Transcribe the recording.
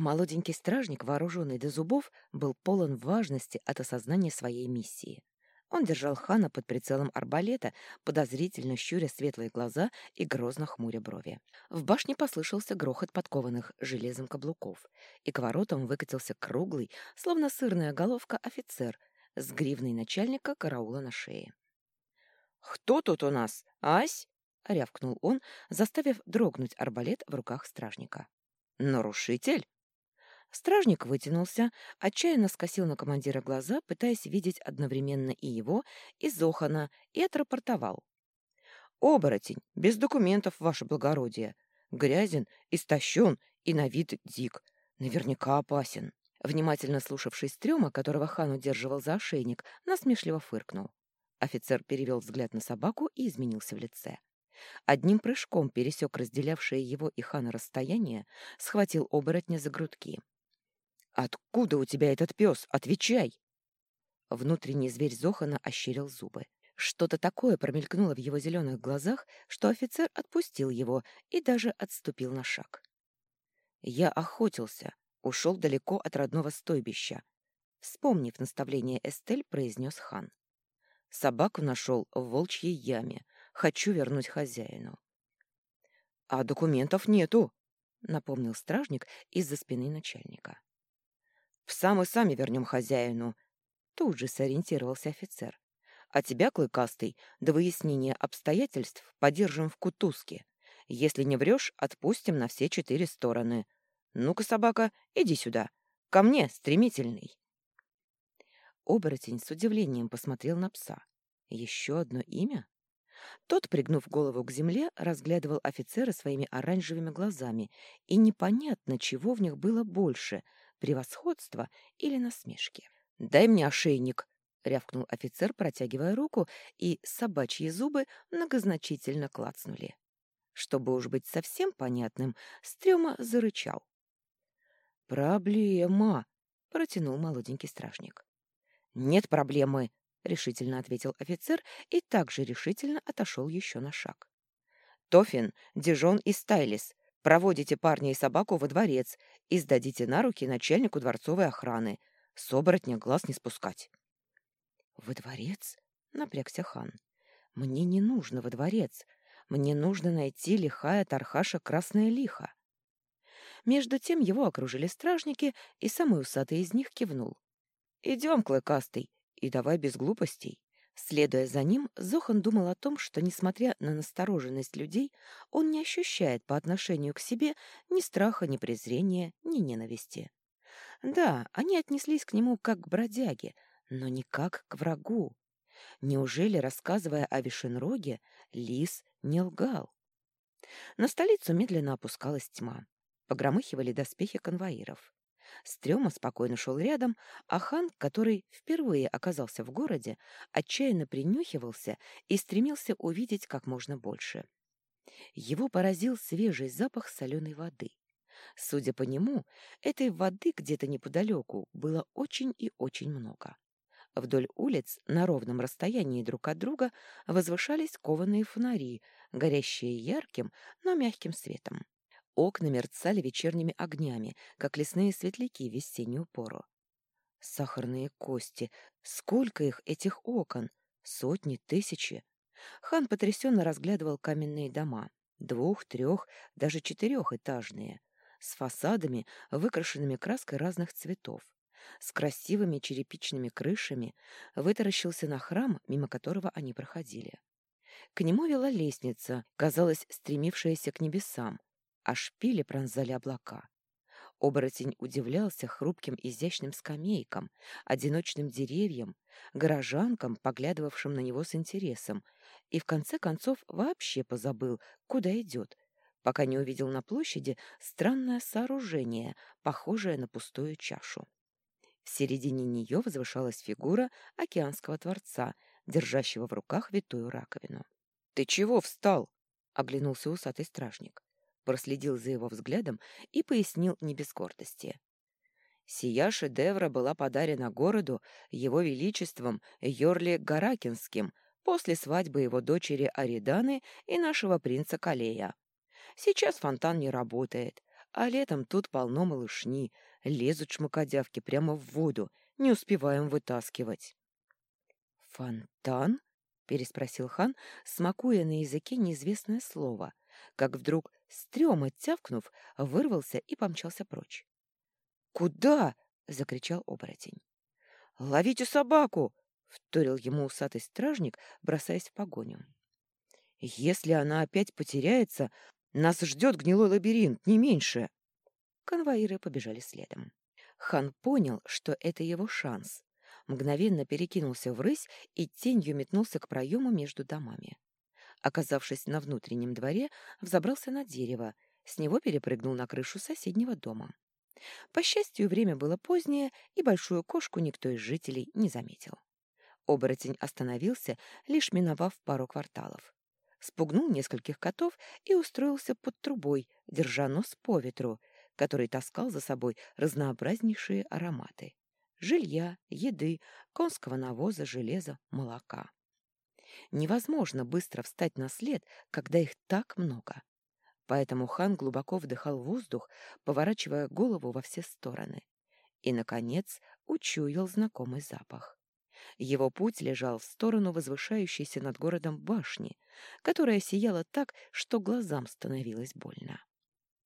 Молоденький стражник, вооруженный до зубов, был полон важности от осознания своей миссии. Он держал хана под прицелом арбалета, подозрительно щуря светлые глаза и грозно хмуря брови. В башне послышался грохот подкованных железом каблуков, и к воротам выкатился круглый, словно сырная головка, офицер с гривной начальника караула на шее. «Кто тут у нас? Ась?» — рявкнул он, заставив дрогнуть арбалет в руках стражника. «Нарушитель?» Стражник вытянулся, отчаянно скосил на командира глаза, пытаясь видеть одновременно и его, и Зохана, и отрапортовал. «Оборотень, без документов, ваше благородие. Грязен, истощен и на вид дик. Наверняка опасен». Внимательно слушавший стрёма, которого хан удерживал за ошейник, насмешливо фыркнул. Офицер перевел взгляд на собаку и изменился в лице. Одним прыжком пересек разделявшее его и хана расстояние, схватил оборотня за грудки. «Откуда у тебя этот пес? Отвечай!» Внутренний зверь Зохана ощерил зубы. Что-то такое промелькнуло в его зеленых глазах, что офицер отпустил его и даже отступил на шаг. «Я охотился, ушел далеко от родного стойбища», вспомнив наставление Эстель, произнес хан. «Собаку нашел в волчьей яме. Хочу вернуть хозяину». «А документов нету», — напомнил стражник из-за спины начальника. Пса мы сами вернем хозяину. Тут же сориентировался офицер. А тебя, Клыкастый, до выяснения обстоятельств подержим в кутузке. Если не врешь, отпустим на все четыре стороны. Ну-ка, собака, иди сюда. Ко мне, стремительный. Оборотень с удивлением посмотрел на пса. Еще одно имя? Тот, пригнув голову к земле, разглядывал офицера своими оранжевыми глазами, и непонятно, чего в них было больше превосходства или насмешки. «Дай мне ошейник!» — рявкнул офицер, протягивая руку, и собачьи зубы многозначительно клацнули. Чтобы уж быть совсем понятным, Стрёма зарычал. «Проблема!» — протянул молоденький стражник. «Нет проблемы!» — решительно ответил офицер и также решительно отошел еще на шаг. «Тофин, Дижон и Стайлис, Проводите парня и собаку во дворец и сдадите на руки начальнику дворцовой охраны. С оборотня глаз не спускать. — Во дворец? — напрягся хан. — Мне не нужно во дворец. Мне нужно найти лихая Тархаша Красная Лиха. Между тем его окружили стражники, и самый усатый из них кивнул. — Идем, Клыкастый, и давай без глупостей. Следуя за ним, Зохан думал о том, что, несмотря на настороженность людей, он не ощущает по отношению к себе ни страха, ни презрения, ни ненависти. Да, они отнеслись к нему как к бродяге, но не как к врагу. Неужели, рассказывая о Вишенроге, Лис не лгал? На столицу медленно опускалась тьма. Погромыхивали доспехи конвоиров. Стрёма спокойно шел рядом, а хан, который впервые оказался в городе, отчаянно принюхивался и стремился увидеть как можно больше. Его поразил свежий запах соленой воды. Судя по нему, этой воды где-то неподалеку было очень и очень много. Вдоль улиц на ровном расстоянии друг от друга возвышались кованые фонари, горящие ярким, но мягким светом. Окна мерцали вечерними огнями, как лесные светляки в весеннюю пору. Сахарные кости! Сколько их, этих окон? Сотни, тысячи. Хан потрясенно разглядывал каменные дома. Двух, трех, даже четырехэтажные. С фасадами, выкрашенными краской разных цветов. С красивыми черепичными крышами вытаращился на храм, мимо которого они проходили. К нему вела лестница, казалось, стремившаяся к небесам, а шпили пронзали облака. Оборотень удивлялся хрупким изящным скамейкам, одиночным деревьям, горожанкам, поглядывавшим на него с интересом, и в конце концов вообще позабыл, куда идет, пока не увидел на площади странное сооружение, похожее на пустую чашу. В середине нее возвышалась фигура океанского творца, держащего в руках витую раковину. — Ты чего встал? — оглянулся усатый стражник проследил за его взглядом и пояснил не без гордости. Сия шедевра была подарена городу его величеством Йорли Гаракинским после свадьбы его дочери Ариданы и нашего принца Калея. Сейчас фонтан не работает, А летом тут полно малышни, лезут шмакодявки прямо в воду, не успеваем вытаскивать. «Фонтан?» — переспросил хан, смакуя на языке неизвестное слово, как вдруг, стрёма тявкнув, вырвался и помчался прочь. «Куда?» — закричал оборотень. «Ловите собаку!» — вторил ему усатый стражник, бросаясь в погоню. «Если она опять потеряется, нас ждет гнилой лабиринт, не меньше!» Конвоиры побежали следом. Хан понял, что это его шанс. Мгновенно перекинулся в рысь и тенью метнулся к проему между домами. Оказавшись на внутреннем дворе, взобрался на дерево, с него перепрыгнул на крышу соседнего дома. По счастью, время было позднее, и большую кошку никто из жителей не заметил. Оборотень остановился, лишь миновав пару кварталов. Спугнул нескольких котов и устроился под трубой, держа нос по ветру, который таскал за собой разнообразнейшие ароматы — жилья, еды, конского навоза, железа, молока. Невозможно быстро встать на след, когда их так много. Поэтому хан глубоко вдыхал воздух, поворачивая голову во все стороны. И, наконец, учуял знакомый запах. Его путь лежал в сторону возвышающейся над городом башни, которая сияла так, что глазам становилось больно.